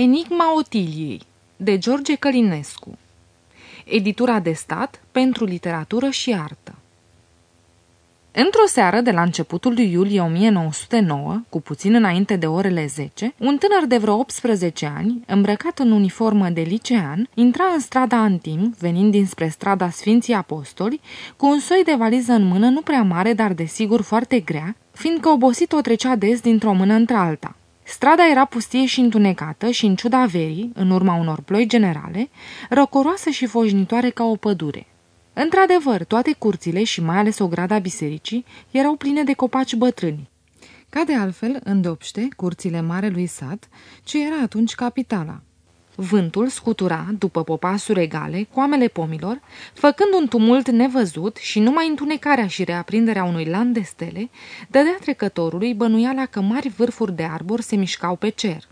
Enigma Otiliei de George Călinescu Editura de stat pentru literatură și artă Într-o seară de la începutul lui iulie 1909, cu puțin înainte de orele 10, un tânăr de vreo 18 ani, îmbrăcat în uniformă de licean, intra în strada Antim, venind dinspre strada Sfinții Apostoli, cu un soi de valiză în mână nu prea mare, dar desigur foarte grea, fiindcă obosit o trecea des dintr-o mână într-alta. Strada era pustie și întunecată și, în ciuda verii, în urma unor ploi generale, răcoroasă și fojnitoare ca o pădure. Într-adevăr, toate curțile și mai ales o grada bisericii erau pline de copaci bătrâni. Ca de altfel, îndopște, curțile marelui sat, ce era atunci capitala. Vântul scutura, după popasuri egale, coamele pomilor, făcând un tumult nevăzut și numai întunecarea și reaprinderea unui lan de stele, dădea trecătorului bănuiala că mari vârfuri de arbori se mișcau pe cer.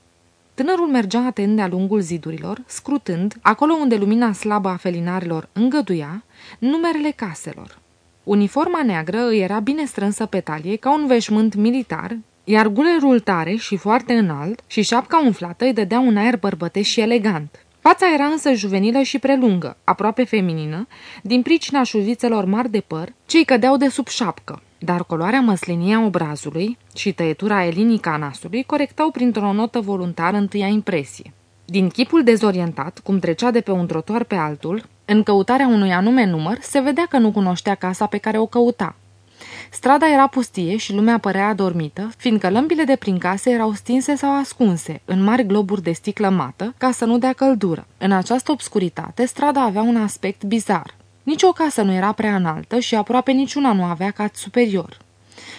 Tânărul mergea atent de-a lungul zidurilor, scrutând, acolo unde lumina slabă a felinarilor îngăduia, numerele caselor. Uniforma neagră îi era bine strânsă pe talie ca un veșmânt militar, iar gulerul tare și foarte înalt și șapca umflată îi dădea un aer bărbătesc și elegant. Fața era însă juvenilă și prelungă, aproape feminină, din pricina șuvițelor mari de păr, ce îi cădeau de sub șapcă, dar coloarea măslinie a obrazului și tăietura elinică a nasului corectau printr-o notă voluntară întâia impresie. Din chipul dezorientat, cum trecea de pe un trotuar pe altul, în căutarea unui anume număr, se vedea că nu cunoștea casa pe care o căuta. Strada era pustie și lumea părea adormită, fiindcă lămpile de prin case erau stinse sau ascunse în mari globuri de sticlă mată ca să nu dea căldură. În această obscuritate, strada avea un aspect bizar. Nici o casă nu era prea înaltă și aproape niciuna nu avea cat superior.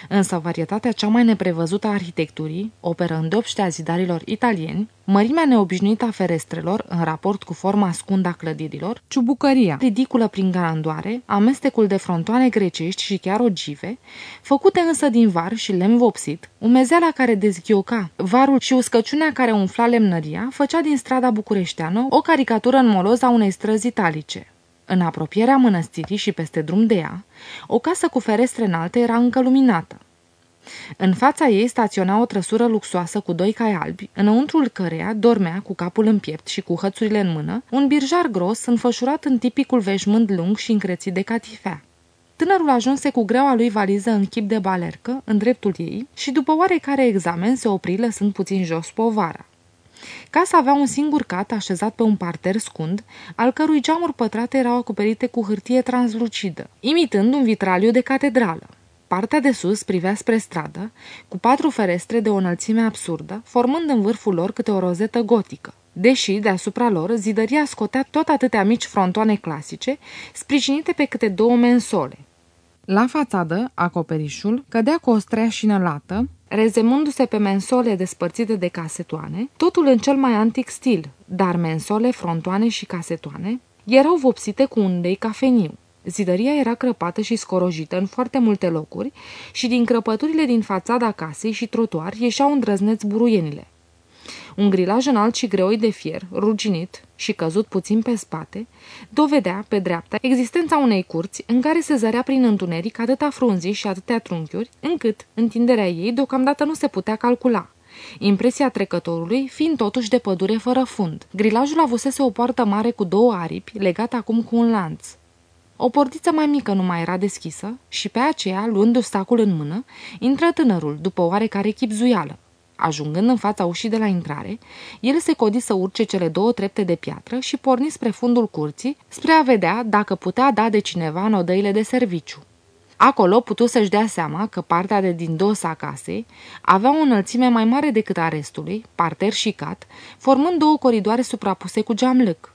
Însă varietatea cea mai neprevăzută a arhitecturii, operă îndopște a zidarilor italieni, mărimea neobișnuită a ferestrelor în raport cu forma scundă a clădirilor, ciubucăria ridiculă prin garandoare, amestecul de frontoane grecești și chiar ogive, făcute însă din var și lemn vopsit, umezeala care dezghioca varul și uscăciunea care umfla lemnăria, făcea din strada bucureșteană o caricatură în moloz a unei străzi italice. În apropierea mănăstirii și peste drum de ea, o casă cu ferestre înalte era încă luminată. În fața ei staționa o trăsură luxoasă cu doi cai albi, înăuntrul căreia dormea, cu capul în piept și cu hățurile în mână, un birjar gros înfășurat în tipicul veșmânt lung și încrețit de catifea. Tânărul ajunse cu greaua lui valiză în chip de balercă, în dreptul ei, și după oarecare examen se opri lăsând puțin jos povara. Casa avea un singur cat așezat pe un parter scund, al cărui geamuri pătrate erau acoperite cu hârtie translucidă, imitând un vitraliu de catedrală. Partea de sus privea spre stradă, cu patru ferestre de o înălțime absurdă, formând în vârful lor câte o rozetă gotică. Deși, deasupra lor, zidăria scotea tot atâtea mici frontoane clasice, sprijinite pe câte două mensole. La fațadă, acoperișul cădea cu o streașină lată, rezemându-se pe mensole despărțite de casetoane, totul în cel mai antic stil, dar mensole, frontoane și casetoane erau vopsite cu undei cafeniu. Zidăria era crăpată și scorojită în foarte multe locuri și din crăpăturile din fațada casei și trotuar ieșeau îndrăzneți buruienile. Un grilaj înalt și greoi de fier, ruginit și căzut puțin pe spate, dovedea, pe dreapta, existența unei curți în care se zărea prin întuneric atâta frunzi și atâtea trunchiuri, încât întinderea ei deocamdată nu se putea calcula. Impresia trecătorului fiind totuși de pădure fără fund. Grilajul avusese o poartă mare cu două aripi, legată acum cu un lanț. O portiță mai mică nu mai era deschisă și pe aceea, luând stacul în mână, intră tânărul, după oarecare chipzuială. Ajungând în fața ușii de la intrare, el se codi să urce cele două trepte de piatră și porni spre fundul curții, spre a vedea dacă putea da de cineva în odăile de serviciu. Acolo putu să-și dea seama că partea de din dos a casei avea o înălțime mai mare decât a restului, parter și cat, formând două coridoare suprapuse cu geamlâc.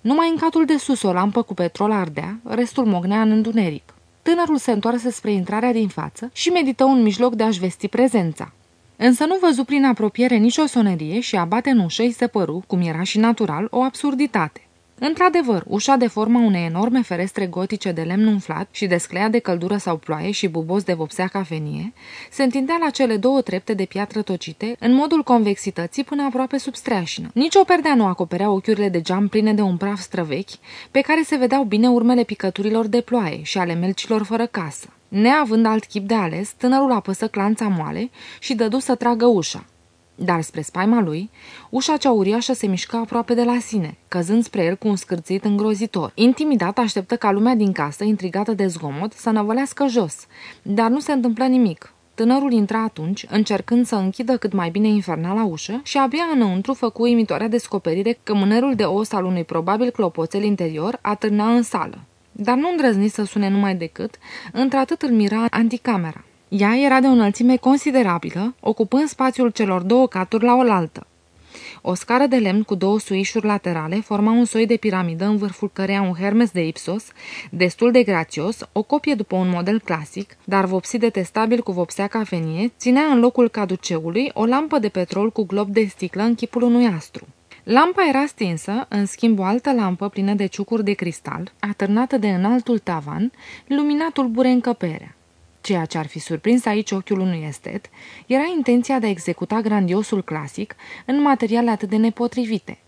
Numai în catul de sus o lampă cu petrol ardea, restul mognea în întuneric. Tânărul se întoarse spre intrarea din față și medită un mijloc de a-și vesti prezența. Însă nu văzu prin apropiere nicio sonerie și abate în ușă îi se păru, cum era și natural, o absurditate. Într-adevăr, ușa de forma unei enorme ferestre gotice de lemn umflat și desclea de căldură sau ploaie și bubos de vopsea cafenie, se întindea la cele două trepte de piatră tocite, în modul convexității până aproape sub streașină. Nici o perdea nu acoperea ochiurile de geam pline de un praf străvechi, pe care se vedeau bine urmele picăturilor de ploaie și ale melcilor fără casă. Neavând alt chip de ales, tânărul apăsă clanța moale și dădu să tragă ușa. Dar spre spaima lui, ușa cea uriașă se mișcă aproape de la sine, căzând spre el cu un scârțit îngrozitor. Intimidat așteptă ca lumea din casă, intrigată de zgomot, să năvălească jos, dar nu se întâmplă nimic. Tânărul intra atunci, încercând să închidă cât mai bine infernala ușă și abia înăuntru făcu imitoarea descoperire că mânerul de os al unui probabil clopoțel interior atârna în sală. Dar nu îndrăzni să sune numai decât, într-atât îl mira anticamera. Ea era de o înălțime considerabilă, ocupând spațiul celor două caturi la oaltă. O scară de lemn cu două suișuri laterale forma un soi de piramidă în vârful căreia un Hermes de Ipsos, destul de grațios, o copie după un model clasic, dar vopsit detestabil cu vopsea cafenie, ținea în locul caduceului o lampă de petrol cu glob de sticlă în chipul unui astru. Lampa era stinsă, în schimb o altă lampă plină de ciucuri de cristal, atârnată de înaltul tavan, lumina tulbure încăperea. Ceea ce ar fi surprins aici ochiul unui estet era intenția de a executa grandiosul clasic în materiale atât de nepotrivite.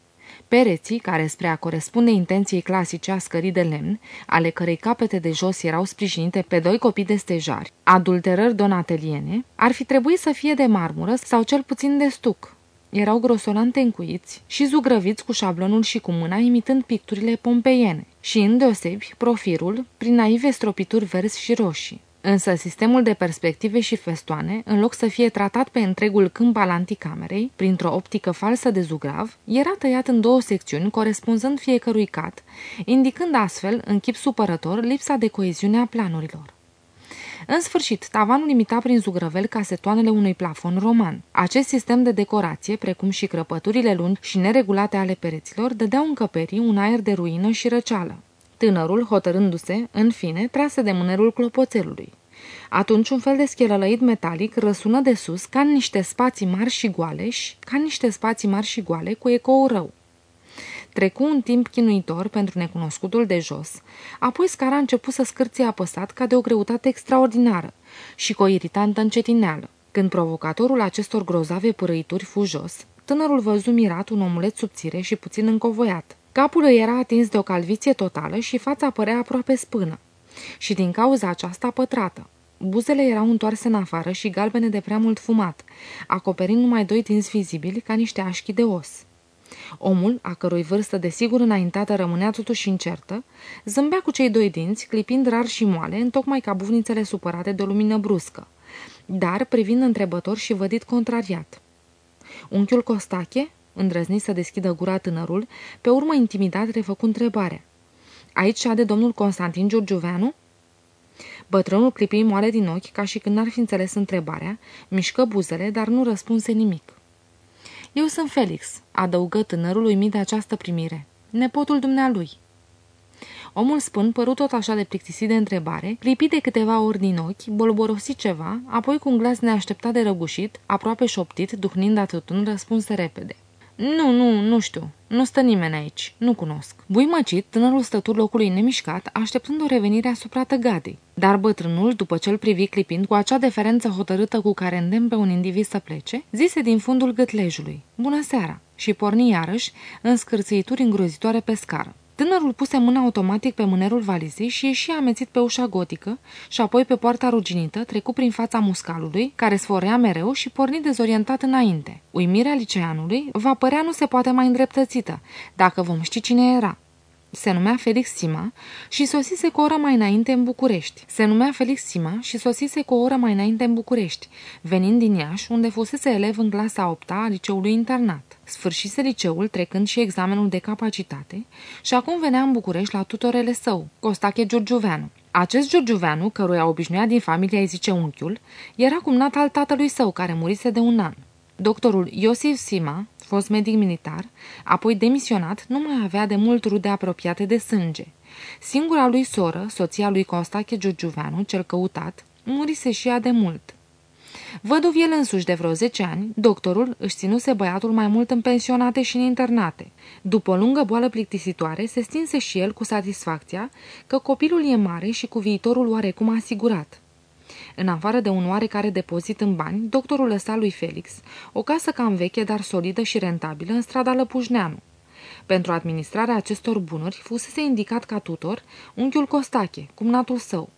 Pereții, care spre a corespunde intenției clasice a scării de lemn, ale cărei capete de jos erau sprijinite pe doi copii de stejari, adulterări donateliene, ar fi trebuit să fie de marmură sau cel puțin de stuc. Erau grosolante încuiți și zugrăviți cu șablonul și cu mâna imitând picturile pompeiene și îndeosebi profilul prin naive stropituri verzi și roșii. Însă sistemul de perspective și festoane, în loc să fie tratat pe întregul câmp al anticamerei, printr-o optică falsă de zugrav, era tăiat în două secțiuni corespunzând fiecărui cat, indicând astfel, în chip supărător, lipsa de coeziune a planurilor. În sfârșit, tavanul imita prin zugrăvel casetoanele unui plafon roman. Acest sistem de decorație, precum și crăpăturile lungi și neregulate ale pereților, dădeau încăperii un aer de ruină și răceală. Tânărul, hotărându-se, în fine, trase de mânerul clopoțelului. Atunci un fel de schelălăit metalic răsună de sus ca în niște spații mari și goale și ca în niște spații mari și goale cu ecou rău. Trecu un timp chinuitor pentru necunoscutul de jos, apoi scara a început să scârție apăsat ca de o greutate extraordinară și cu o iritantă încetineală. Când provocatorul acestor grozave părăituri fu jos, tânărul văzu mirat un omuleț subțire și puțin încovoiat. Capul îi era atins de o calviție totală și fața părea aproape spână. Și din cauza aceasta pătrată. Buzele erau întoarse în afară și galbene de prea mult fumat, acoperind numai doi dinți vizibili ca niște așchi de os. Omul, a cărui vârstă de sigur înaintată rămânea totuși incertă, zâmbea cu cei doi dinți, clipind rar și moale, întocmai ca buvnițele supărate de o lumină bruscă, dar privind întrebător și vădit contrariat. Unchiul Costache îndrăzni să deschidă gura tânărul, pe urmă intimidat refăcu întrebarea. Aici șade domnul Constantin Giurgiuveanu? Bătrânul clipi moale din ochi, ca și când n-ar fi înțeles întrebarea, mișcă buzele, dar nu răspunse nimic. Eu sunt Felix, adăugă tânărul uimit de această primire. Nepotul dumnealui. Omul spân părut tot așa de plictisit de întrebare, clipi de câteva ori din ochi, bolborosi ceva, apoi cu un glas neașteptat de răgușit, aproape șoptit, duhnind atâtun, răspunse repede. Nu, nu, nu știu. Nu stă nimeni aici. Nu cunosc. Buimăcit, tânărul stătur locului nemișcat, așteptând o revenire asupra tăgadei. Dar bătrânul, după ce îl privi clipind cu acea deferență hotărâtă cu care îndemn pe un individ să plece, zise din fundul gâtlejului, Bună seara! și porni iarăși în scârțâituri îngrozitoare pe scară. Tânărul puse mâna automatic pe mânerul valizei și ieși amețit pe ușa gotică și apoi pe poarta ruginită, trecu prin fața muscalului, care sforea mereu și porni dezorientat înainte. Uimirea liceanului va părea nu se poate mai îndreptățită, dacă vom ști cine era. Se numea Felix Sima și sosise cu o oră mai înainte în București. Se numea Felix Sima și sosise cu o oră mai înainte în București, venind din Iași, unde fusese elev în clasa 8 a liceului internat. Sfârșise liceul trecând și examenul de capacitate și acum venea în București la tutorele său, Costache Giurgiuveanu. Acest Giurgiuveanu, căruia obișnuia din familia îi zice unchiul, era cumnat al tatălui său, care murise de un an. Doctorul Iosif Sima, fost medic militar, apoi demisionat, nu mai avea de mult rude apropiate de sânge. Singura lui soră, soția lui Constache Giurgiuveanu, cel căutat, murise și ea de mult. Văduv el însuși de vreo 10 ani, doctorul își ținuse băiatul mai mult în pensionate și în internate. După o lungă boală plictisitoare, se stinse și el cu satisfacția că copilul e mare și cu viitorul oarecum asigurat. În afară de un oarecare depozit în bani, doctorul lăsa lui Felix o casă cam veche, dar solidă și rentabilă în strada Lăpușneanu. Pentru administrarea acestor bunuri fusese indicat ca tutor unchiul Costache, cumnatul său.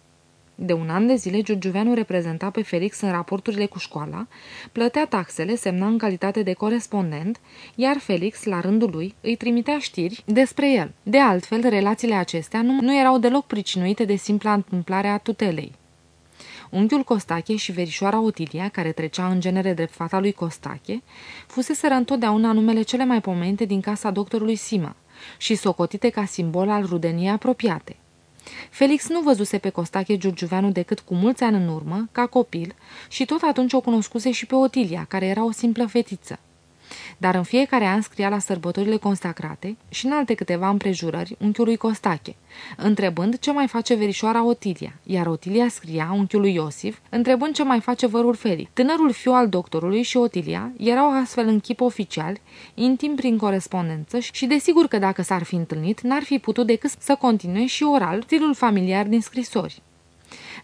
De un an de zile, Giurgiuveanu reprezenta pe Felix în raporturile cu școala, plătea taxele, semna în calitate de corespondent, iar Felix, la rândul lui, îi trimitea știri despre el. De altfel, relațiile acestea nu, nu erau deloc pricinuite de simpla întâmplare a tutelei. Unchiul Costache și verișoara Otilia, care trecea în genere de fata lui Costache, fuseseră întotdeauna numele cele mai pomenite din casa doctorului Sima și socotite ca simbol al rudeniei apropiate. Felix nu văzuse pe Costache Giurgiuveanu decât cu mulți ani în urmă, ca copil, și tot atunci o cunoscuse și pe Otilia, care era o simplă fetiță dar în fiecare an scria la sărbătorile consacrate și în alte câteva împrejurări unchiului Costache, întrebând ce mai face verișoara Otilia, iar Otilia scria unchiului Iosif, întrebând ce mai face vărul Felix. Tânărul fiu al doctorului și Otilia erau astfel în chip oficial, intim prin corespondență și desigur că dacă s-ar fi întâlnit, n-ar fi putut decât să continue și oral stilul familiar din scrisori.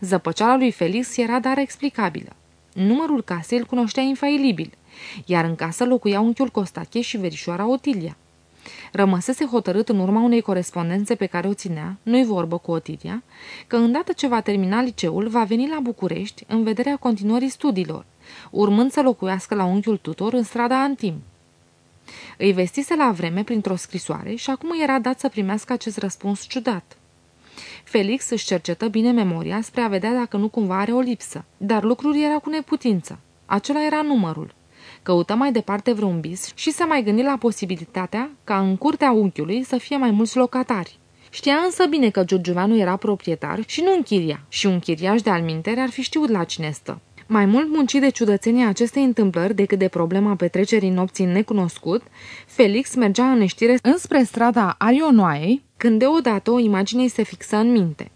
Zăpăceala lui Felix era dar explicabilă. Numărul casei îl cunoștea infailibil – iar în casă locuia unchiul Costache și verișoara Otilia. Rămăsese hotărât în urma unei corespondențe pe care o ținea, nu-i vorbă cu Otilia, că îndată ce va termina liceul, va veni la București în vederea continuării studiilor, urmând să locuiască la unchiul tutor în strada Antim. Îi vestise la vreme printr-o scrisoare și acum era dat să primească acest răspuns ciudat. Felix își cercetă bine memoria spre a vedea dacă nu cumva are o lipsă, dar lucrul era cu neputință. Acela era numărul. Căută mai departe vreun bis și se mai gândi la posibilitatea ca în curtea unchiului să fie mai mulți locatari. Știa însă bine că Giurgiuveanu era proprietar și nu închiria, și un chiriaș de almintere ar fi știut la cine stă. Mai mult muncit de ciudățenia acestei întâmplări decât de problema petrecerii nopții necunoscut, Felix mergea în neștire înspre strada Arionoaiei, când deodată o imagine îi se fixă în minte.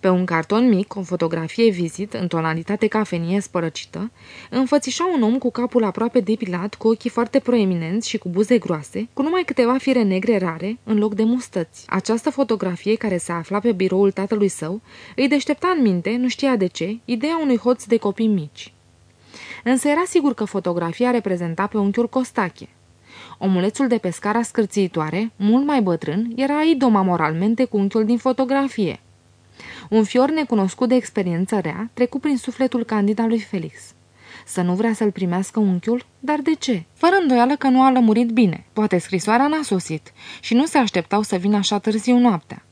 Pe un carton mic, o fotografie vizit, în tonalitate cafenie spărăcită, înfățișa un om cu capul aproape depilat, cu ochii foarte proeminenți și cu buze groase, cu numai câteva fire negre rare, în loc de mustăți. Această fotografie, care se afla pe biroul tatălui său, îi deștepta în minte, nu știa de ce, ideea unui hoț de copii mici. Însă era sigur că fotografia reprezenta pe unchiul Costache. Omulețul de pescara scârțiitoare, mult mai bătrân, era idoma moralmente cu unchiul din fotografie. Un fior necunoscut de experiență rea trecu prin sufletul candid al lui Felix. Să nu vrea să-l primească unchiul? Dar de ce? Fără îndoială că nu a lămurit bine. Poate scrisoarea n-a sosit și nu se așteptau să vină așa târziu noaptea.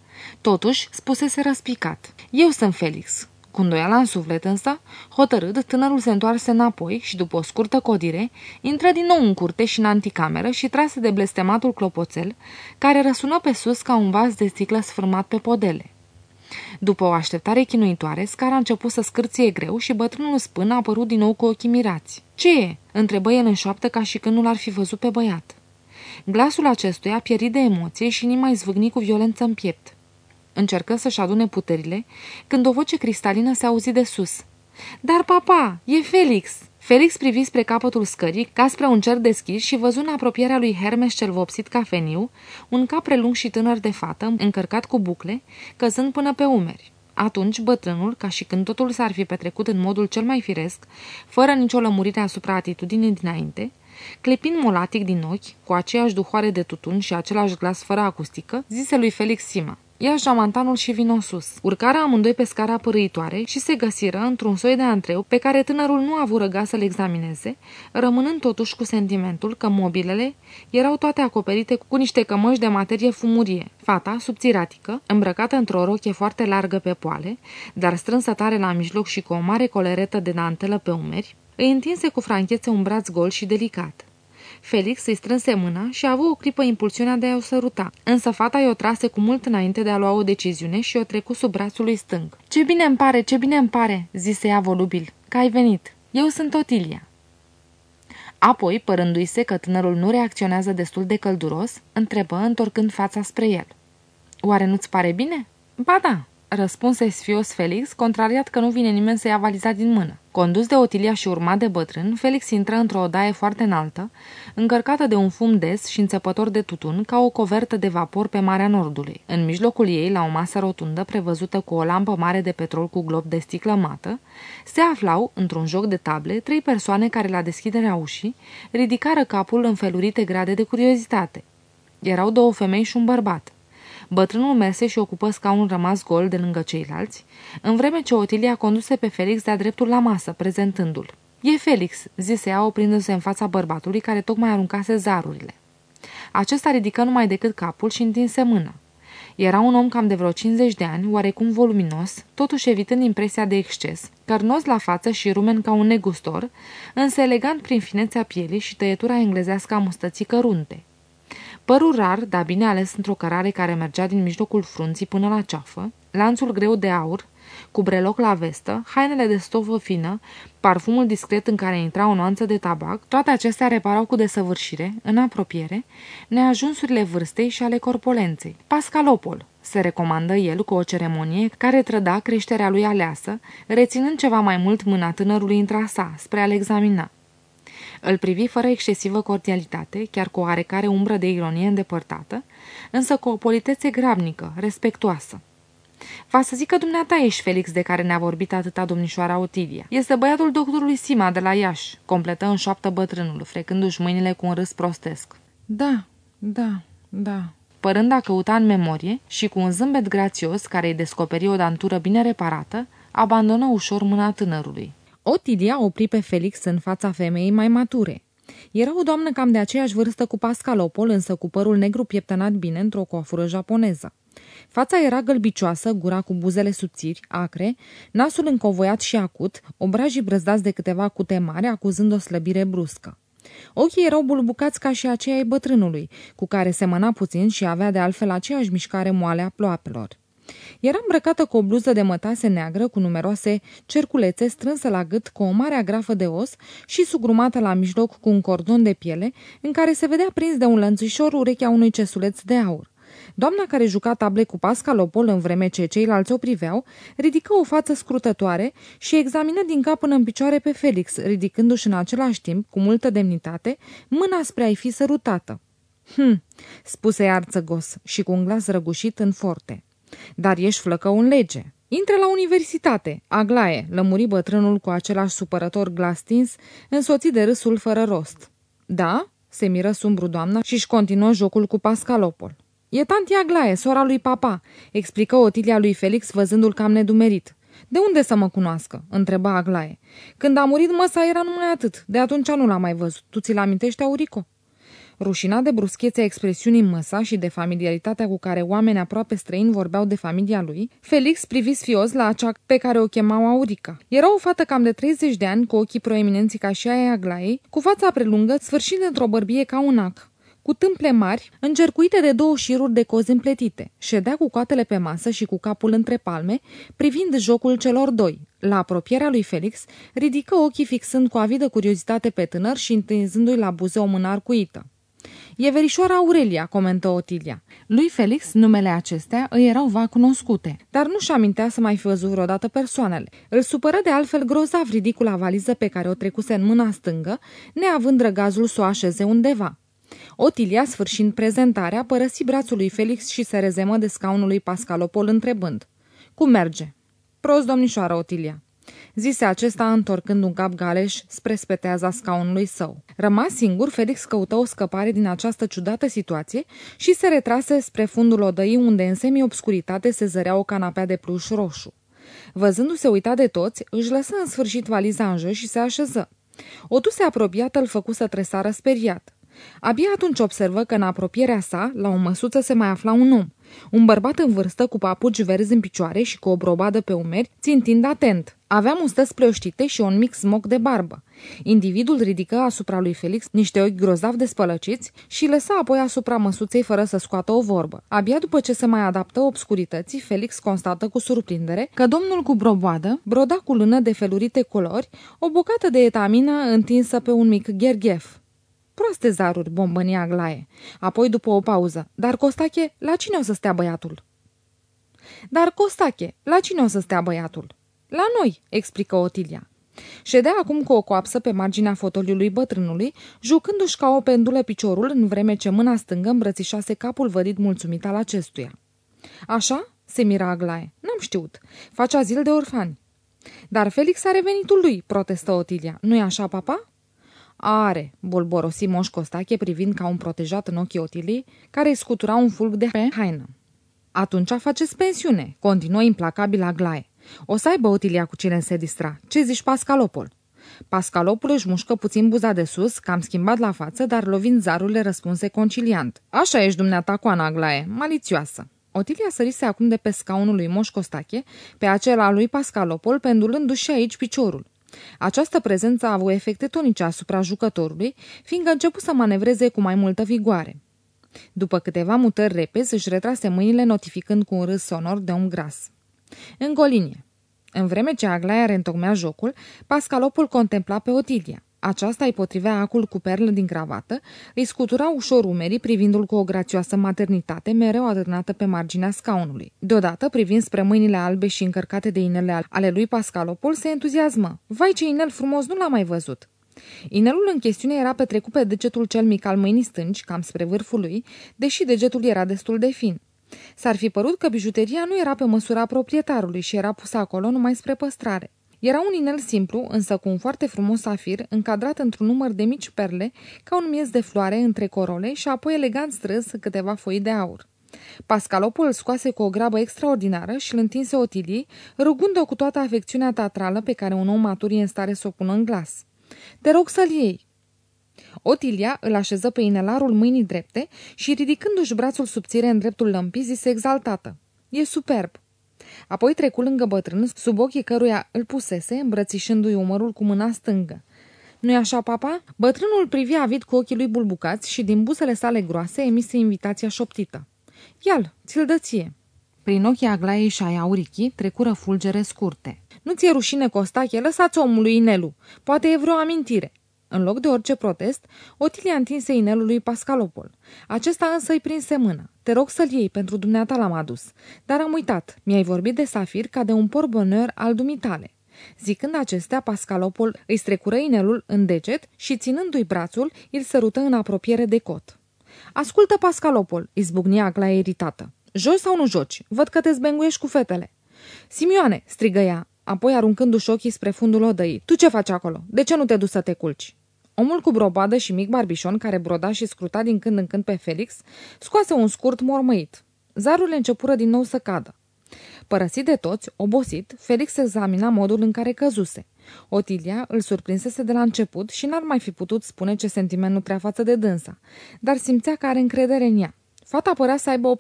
Totuși, spusese răspicat. Eu sunt Felix. Cu îndoiala în suflet însă, hotărât, tânărul se întoarse înapoi și, după o scurtă codire, intră din nou în curte și în anticameră și trase de blestematul clopoțel, care răsună pe sus ca un vas de sticlă sfârmat pe podele. După o așteptare chinuitoare, scara a început să scârție greu și bătrânul spân a apărut din nou cu ochii mirați. Ce e?" întrebă el în șoaptă ca și când nu l-ar fi văzut pe băiat. Glasul acestuia pieri de emoție și inima zvâgni cu violență în piept. Încercă să-și adune puterile, când o voce cristalină se auzi de sus. Dar, papa, e Felix!" Felix privi spre capătul scării, ca spre un cer deschis și văzu în apropierea lui Hermes cel vopsit cafeniu, un cap prelung și tânăr de fată, încărcat cu bucle, căzând până pe umeri. Atunci bătrânul, ca și când totul s-ar fi petrecut în modul cel mai firesc, fără nicio lămurire asupra atitudinii dinainte, clipind molatic din ochi, cu aceeași duhoare de tutun și același glas fără acustică, zise lui Felix Sima. Ia jamantanul și vino sus. Urcarea amândoi pe scara părâitoare și se găsiră într-un soi de antreu pe care tânărul nu a avut răga să-l examineze, rămânând totuși cu sentimentul că mobilele erau toate acoperite cu niște cămăși de materie fumurie. Fata, subțiratică, îmbrăcată într-o rochie foarte largă pe poale, dar strânsă tare la mijloc și cu o mare coleretă de dantelă pe umeri, îi întinse cu franchețe un braț gol și delicat. Felix îi strânse mâna și a avut o clipă impulsiunea de a o săruta, însă fata i-o trase cu mult înainte de a lua o deciziune și o trecu sub brațul lui stâng. Ce bine îmi pare, ce bine îmi pare," zise ea volubil, că ai venit. Eu sunt Otilia." Apoi, părându-i se că tânărul nu reacționează destul de călduros, întrebă întorcând fața spre el. Oare nu-ți pare bine?" Ba da," răspunse sfios Felix, contrariat că nu vine nimeni să ia valiza din mână. Condus de Otilia și urmat de bătrân, Felix intră într-o odaie foarte înaltă, încărcată de un fum des și înțepător de tutun, ca o covertă de vapor pe Marea Nordului. În mijlocul ei, la o masă rotundă prevăzută cu o lampă mare de petrol cu glob de sticlă mată, se aflau, într-un joc de table, trei persoane care, la deschiderea ușii, ridicară capul în felurite grade de curiozitate. Erau două femei și un bărbat. Bătrânul merse și ocupă scaunul rămas gol de lângă ceilalți, în vreme ce Otilia conduse pe Felix de-a dreptul la masă, prezentându-l. E Felix, zise ea oprindu-se în fața bărbatului care tocmai aruncase zarurile. Acesta ridică numai decât capul și întinse mâna. Era un om cam de vreo 50 de ani, oarecum voluminos, totuși evitând impresia de exces, cărnos la față și rumen ca un negustor, însă elegant prin finețea pielii și tăietura englezească a mustății cărunte. Părul rar, dar bine ales într-o cărare care mergea din mijlocul frunții până la ceafă, lanțul greu de aur, cu breloc la vestă, hainele de stofă fină, parfumul discret în care intra o nuanță de tabac, toate acestea reparau cu desăvârșire, în apropiere, neajunsurile vârstei și ale corpolenței. Pascalopol, se recomandă el cu o ceremonie care trăda creșterea lui aleasă, reținând ceva mai mult mâna tânărului între sa, spre a-l examina. Îl privi fără excesivă cordialitate, chiar cu oarecare umbră de ironie îndepărtată, însă cu o politețe grabnică, respectuoasă. Va să zic că dumneata ești Felix de care ne-a vorbit atâta domnișoara Otilia. Este băiatul doctorului Sima de la Iași, completă în șoaptă bătrânul, frecându-și mâinile cu un râs prostesc. Da, da, da. Părând a căuta în memorie și cu un zâmbet grațios care îi descoperi o dantură bine reparată, abandonă ușor mâna tânărului. Otilia opri pe Felix în fața femeii mai mature. Era o doamnă cam de aceeași vârstă cu Pascalopol, însă cu părul negru pieptănat bine într-o coafură japoneză. Fața era gălbicioasă, gura cu buzele subțiri, acre, nasul încovoiat și acut, obrajii brăzdați de câteva cute mari, acuzând o slăbire bruscă. Ochii erau bulbucați ca și aceia ai bătrânului, cu care semăna puțin și avea de altfel aceeași mișcare moale a ploapelor. Era îmbrăcată cu o bluză de mătase neagră cu numeroase cerculețe strânsă la gât cu o mare agrafă de os și sugrumată la mijloc cu un cordon de piele în care se vedea prins de un lănțușor urechea unui cesuleț de aur. Doamna care juca table cu Pascalopol în vreme ce ceilalți o priveau, ridică o față scrutătoare și examină din cap până în picioare pe Felix, ridicându-și în același timp, cu multă demnitate, mâna spre a-i fi sărutată. Hm, spuse ea arțăgos și cu un glas răgușit în forte. Dar ești flăcă un lege. Intre la universitate, Aglaie, lămuri bătrânul cu același supărător glas stins, însoțit de râsul fără rost. Da? se miră sumbru doamna și-și continuă jocul cu Pascalopol. E tanti Aglaie, sora lui papa, explică Otilia lui Felix văzându-l cam nedumerit. De unde să mă cunoască?" întreba Aglaie. Când a murit măsa era numai atât, de atunci nu l-am mai văzut. Tu ți-l amintești, Aurico?" Rușinat de bruschețea expresiunii măsa și de familiaritatea cu care oameni aproape străini vorbeau de familia lui, Felix privi sfios la acea pe care o chemau Aurica. Era o fată cam de 30 de ani, cu ochii proeminenți ca și aia Aglaiei, cu fața prelungă, sfârșind într-o bărbie ca un ac cu tâmple mari, încercuite de două șiruri de cozi împletite. Ședea cu coatele pe masă și cu capul între palme, privind jocul celor doi. La apropierea lui Felix, ridică ochii fixând cu avidă curiozitate pe tânăr și întinzându-i la buze o mână arcuită. E verișoara Aurelia, comentă Otilia. Lui Felix, numele acestea îi erau va cunoscute, dar nu-și amintea să mai fi văzut vreodată persoanele. Îl supără de altfel grozav ridicula valiză pe care o trecuse în mâna stângă, neavând răgazul să o așeze undeva. Otilia, sfârșind prezentarea, părăsi brațul lui Felix și se rezemă de scaunul lui Pascalopol întrebând. Cum merge? Prost, domnișoară Otilia zise acesta întorcând un cap galeș spre speteaza scaunului său. Rămas singur, Felix căută o scăpare din această ciudată situație și se retrase spre fundul odăii unde în semi-obscuritate se zărea o canapea de pluș roșu. Văzându-se uitat de toți, își lăsă în sfârșit valiza în jos și se așeză. O duse apropiată îl făcu să tresară speriat. Abia atunci observă că în apropierea sa, la o măsuță, se mai afla un om. Un bărbat în vârstă cu papuci verzi în picioare și cu o brobadă pe umeri, țintind atent. Avea mustăți pleoștite și un mic smoc de barbă. Individul ridică asupra lui Felix niște ochi grozav de spălăciți și lăsa apoi asupra măsuței fără să scoată o vorbă. Abia după ce se mai adaptă obscurității, Felix constată cu surprindere că domnul cu broboadă broda cu lână de felurite culori o bucată de etamină întinsă pe un mic gherghef. Proaste zaruri, bombănia Aglaie. Apoi, după o pauză, dar Costache, la cine o să stea băiatul? Dar Costache, la cine o să stea băiatul? La noi, explică Otilia. Ședea acum cu o coapsă pe marginea fotoliului bătrânului, jucându-și ca o pendulă piciorul în vreme ce mâna stângă îmbrățișase capul vădit mulțumit al acestuia. Așa? se mira Aglaie. N-am știut. Face azil de orfani. Dar Felix are venitul lui, protestă Otilia. Nu-i așa, papa? Are, bolborosi Moș Costache privind ca un protejat în ochii Otilii, care îi scutura un fulg de pe haină. Atunci faceți pensiune, continuă implacabil Aglaie. O să aibă Otilia cu cine se distra. Ce zici, Pascalopol? Pascalopul își mușcă puțin buza de sus, cam schimbat la față, dar lovind zarul le răspunse conciliant. Așa ești dumneata cu Anaglaie, malițioasă. Otilia sărise acum de pe scaunul lui Moș Costache, pe acela lui Pascalopol, pendulându-și aici piciorul. Această prezență a avut efecte tonice asupra jucătorului, fiindcă a început să manevreze cu mai multă vigoare. După câteva mutări repezi, își retrase mâinile notificând cu un râs sonor de un gras. Încă o linie. În vreme ce Aglaia reîntocmea jocul, Pascalopul contempla pe Otilia. Aceasta îi potrivea acul cu perlă din cravată, îi scutura ușor umerii privindu-l cu o grațioasă maternitate mereu adârnată pe marginea scaunului. Deodată, privind spre mâinile albe și încărcate de inele ale lui Pascalopol, se entuziasmă. Vai ce inel frumos, nu l-am mai văzut! Inelul în chestiune era petrecut pe degetul cel mic al mâinii stângi, cam spre vârful lui, deși degetul era destul de fin. S-ar fi părut că bijuteria nu era pe măsura proprietarului și era pusă acolo numai spre păstrare. Era un inel simplu, însă cu un foarte frumos safir, încadrat într-un număr de mici perle, ca un miez de floare între corole și apoi elegant strâns câteva foi de aur. Pascalopul îl scoase cu o grabă extraordinară și îl întinse Otilii, rugând-o cu toată afecțiunea teatrală pe care un om matur e în stare să o pună în glas. Te rog să-l iei!" Otilia îl așeză pe inelarul mâinii drepte și, ridicându-și brațul subțire în dreptul lămpii, zise exaltată. E superb! Apoi trecu lângă bătrân, sub ochii căruia îl pusese, îmbrățișându-i umărul cu mâna stângă. nu e așa, papa? Bătrânul privia avid cu ochii lui bulbucați și din buzele sale groase emise invitația șoptită. Ial, ți-l dă ție. Prin ochii Aglaiei și ai aurichii trecură fulgere scurte. Nu ți-e rușine, Costache? Lăsați omului inelul. Poate e vreo amintire. În loc de orice protest, Otilia întinse inelul lui Pascalopol. Acesta însă îi prinse mâna. Te rog să-l iei, pentru dumneata l-am adus. Dar am uitat. Mi-ai vorbit de safir ca de un porboneur al dumitale. Zicând acestea, Pascalopol îi strecură inelul în deget și, ținându-i brațul, îl sărută în apropiere de cot. Ascultă, Pascalopol, izbucni Agla iritată. Joci sau nu joci? Văd că te zbenguiești cu fetele. Simioane, strigă ea, apoi aruncându-și ochii spre fundul odăii. Tu ce faci acolo? De ce nu te duci să te culci? Omul cu brobadă și mic barbișon, care broda și scruta din când în când pe Felix, scoase un scurt mormăit. Zarurile începură din nou să cadă. Părăsit de toți, obosit, Felix examina modul în care căzuse. Otilia îl surprinsese de la început și n-ar mai fi putut spune ce sentiment nu prea față de dânsa, dar simțea că are încredere în ea. Fata părea să aibă 18-19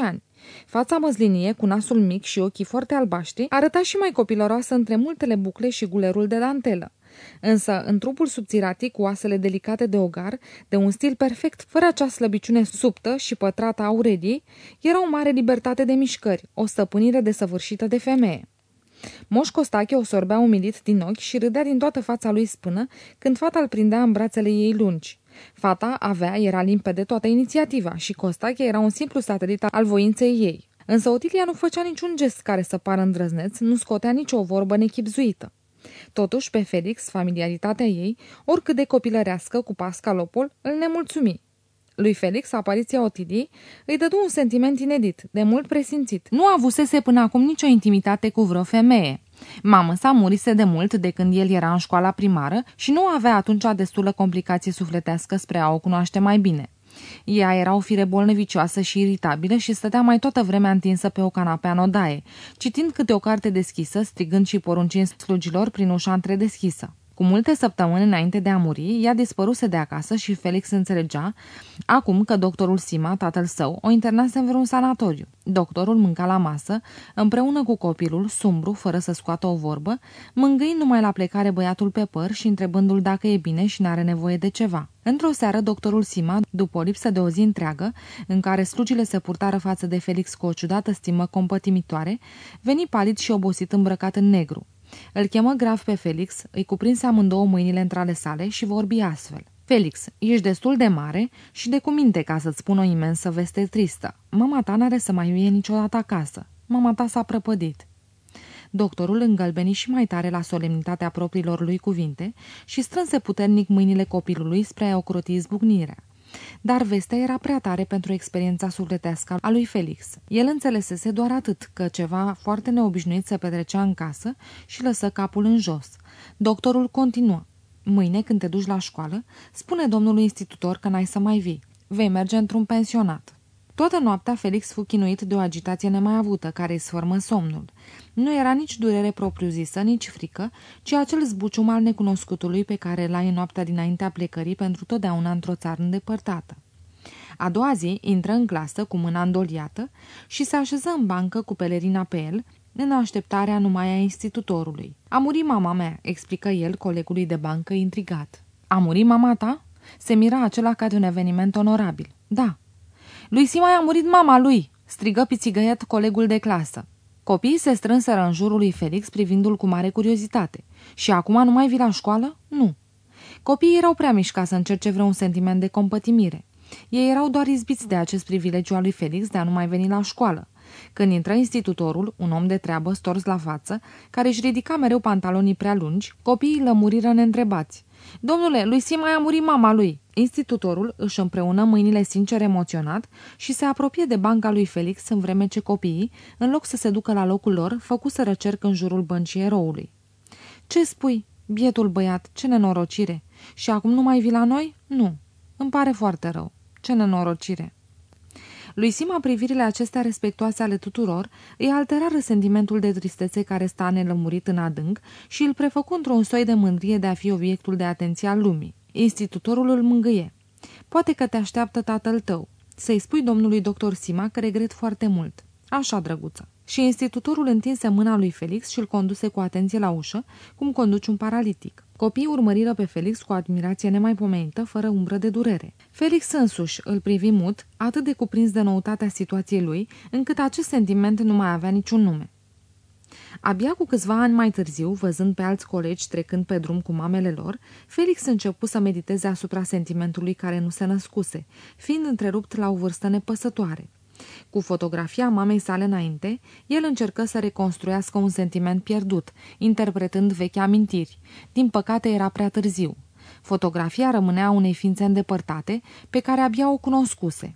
ani. Fața măzlinie, cu nasul mic și ochii foarte albaștri, arăta și mai copilăroasă între multele bucle și gulerul de dantelă. Însă, în trupul subțiratic, cu oasele delicate de ogar, de un stil perfect, fără acea slăbiciune subtă și pătrată a Aureliei, era o mare libertate de mișcări, o stăpânire desăvârșită de femeie. Moș Costache o sorbea umilit din ochi și râdea din toată fața lui spână când fata îl prindea în brațele ei lungi. Fata avea, era limpede toată inițiativa și Costache era un simplu satelit al voinței ei. Însă Otilia nu făcea niciun gest care să pară îndrăzneț, nu scotea nicio vorbă nechipzuită. Totuși, pe Felix, familiaritatea ei, oricât de copilărească cu Pascalopol, îl nemulțumi. Lui Felix, apariția Otiliei îi dădu un sentiment inedit, de mult presimțit. Nu avusese până acum nicio intimitate cu vreo femeie. Mamă sa murise de mult de când el era în școala primară și nu avea atunci destulă complicație sufletească spre a o cunoaște mai bine. Ea era o fire bolnăvicioasă și iritabilă și stătea mai toată vremea întinsă pe o canapea în odaie, citind câte o carte deschisă, strigând și poruncind slugilor prin ușa întredeschisă. Cu multe săptămâni înainte de a muri, ea dispăruse de acasă și Felix înțelegea, acum că doctorul Sima, tatăl său, o internase în vreun sanatoriu. Doctorul mânca la masă, împreună cu copilul, sumbru, fără să scoată o vorbă, mângâind numai la plecare băiatul pe păr și întrebându-l dacă e bine și n-are nevoie de ceva. Într-o seară, doctorul Sima, după o lipsă de o zi întreagă, în care slugile se purtară față de Felix cu o ciudată stimă compătimitoare, veni palid și obosit îmbrăcat în negru. Îl chemă grav pe Felix, îi cuprinse amândouă mâinile între ale sale și vorbi astfel. Felix, ești destul de mare și de cuminte ca să-ți spun o imensă veste tristă. Mama ta n-are să mai vie niciodată acasă. Mama ta s-a prăpădit. Doctorul îngălbeni și mai tare la solemnitatea propriilor lui cuvinte și strânse puternic mâinile copilului spre a ocroti izbucnirea. Dar vestea era prea tare pentru experiența sufletească a lui Felix. El înțelesese doar atât, că ceva foarte neobișnuit se petrecea în casă și lăsă capul în jos. Doctorul continuă. Mâine, când te duci la școală, spune domnului institutor că n-ai să mai vii. Vei merge într-un pensionat. Toată noaptea Felix fu chinuit de o agitație nemai avută, care îi sfărmă somnul. Nu era nici durere propriu-zisă, nici frică, ci acel zbucium al necunoscutului pe care l-ai în noaptea dinaintea plecării pentru totdeauna într-o țară îndepărtată. A doua zi intră în clasă cu mâna îndoliată și se așeză în bancă cu pelerina pe el, în așteptarea numai a institutorului. A murit mama mea, explică el colegului de bancă intrigat. A murit mama ta? Se mira acela ca de un eveniment onorabil. Da. Lui Sima a murit mama lui, strigă pițigăiat colegul de clasă. Copiii se strânseră în jurul lui Felix privindu-l cu mare curiozitate. Și acum nu mai vii la școală? Nu. Copiii erau prea mici ca să încerce vreun sentiment de compătimire. Ei erau doar izbiți de acest privilegiu al lui Felix de a nu mai veni la școală. Când intră institutorul, un om de treabă stors la față, care își ridica mereu pantalonii prea lungi, copiii lămuriră neîntrebați. Domnule, lui Sima a murit mama lui. Institutorul își împreună mâinile sincer emoționat și se apropie de banca lui Felix în vreme ce copiii, în loc să se ducă la locul lor, făcuseră cerc în jurul băncii eroului. Ce spui? Bietul băiat, ce nenorocire! Și acum nu mai vii la noi? Nu. Îmi pare foarte rău. Ce nenorocire! Lui Sima privirile acestea respectoase ale tuturor îi alterară sentimentul de tristețe care sta nelămurit în adânc și îl prefăcu într-un soi de mândrie de a fi obiectul de atenție al lumii. Institutorul îl mângâie. Poate că te așteaptă tatăl tău. Să-i spui domnului doctor Sima că regret foarte mult. Așa, drăguță. Și institutorul întinse mâna lui Felix și îl conduse cu atenție la ușă, cum conduci un paralitic. Copiii urmăriră pe Felix cu admirație nemaipomenită, fără umbră de durere. Felix însuși îl privi mut, atât de cuprins de noutatea situației lui, încât acest sentiment nu mai avea niciun nume. Abia cu câțiva ani mai târziu, văzând pe alți colegi trecând pe drum cu mamele lor, Felix începu să mediteze asupra sentimentului care nu se născuse, fiind întrerupt la o vârstă nepăsătoare. Cu fotografia mamei sale înainte, el încercă să reconstruiască un sentiment pierdut, interpretând vechi amintiri. Din păcate era prea târziu. Fotografia rămânea unei ființe îndepărtate, pe care abia o cunoscuse.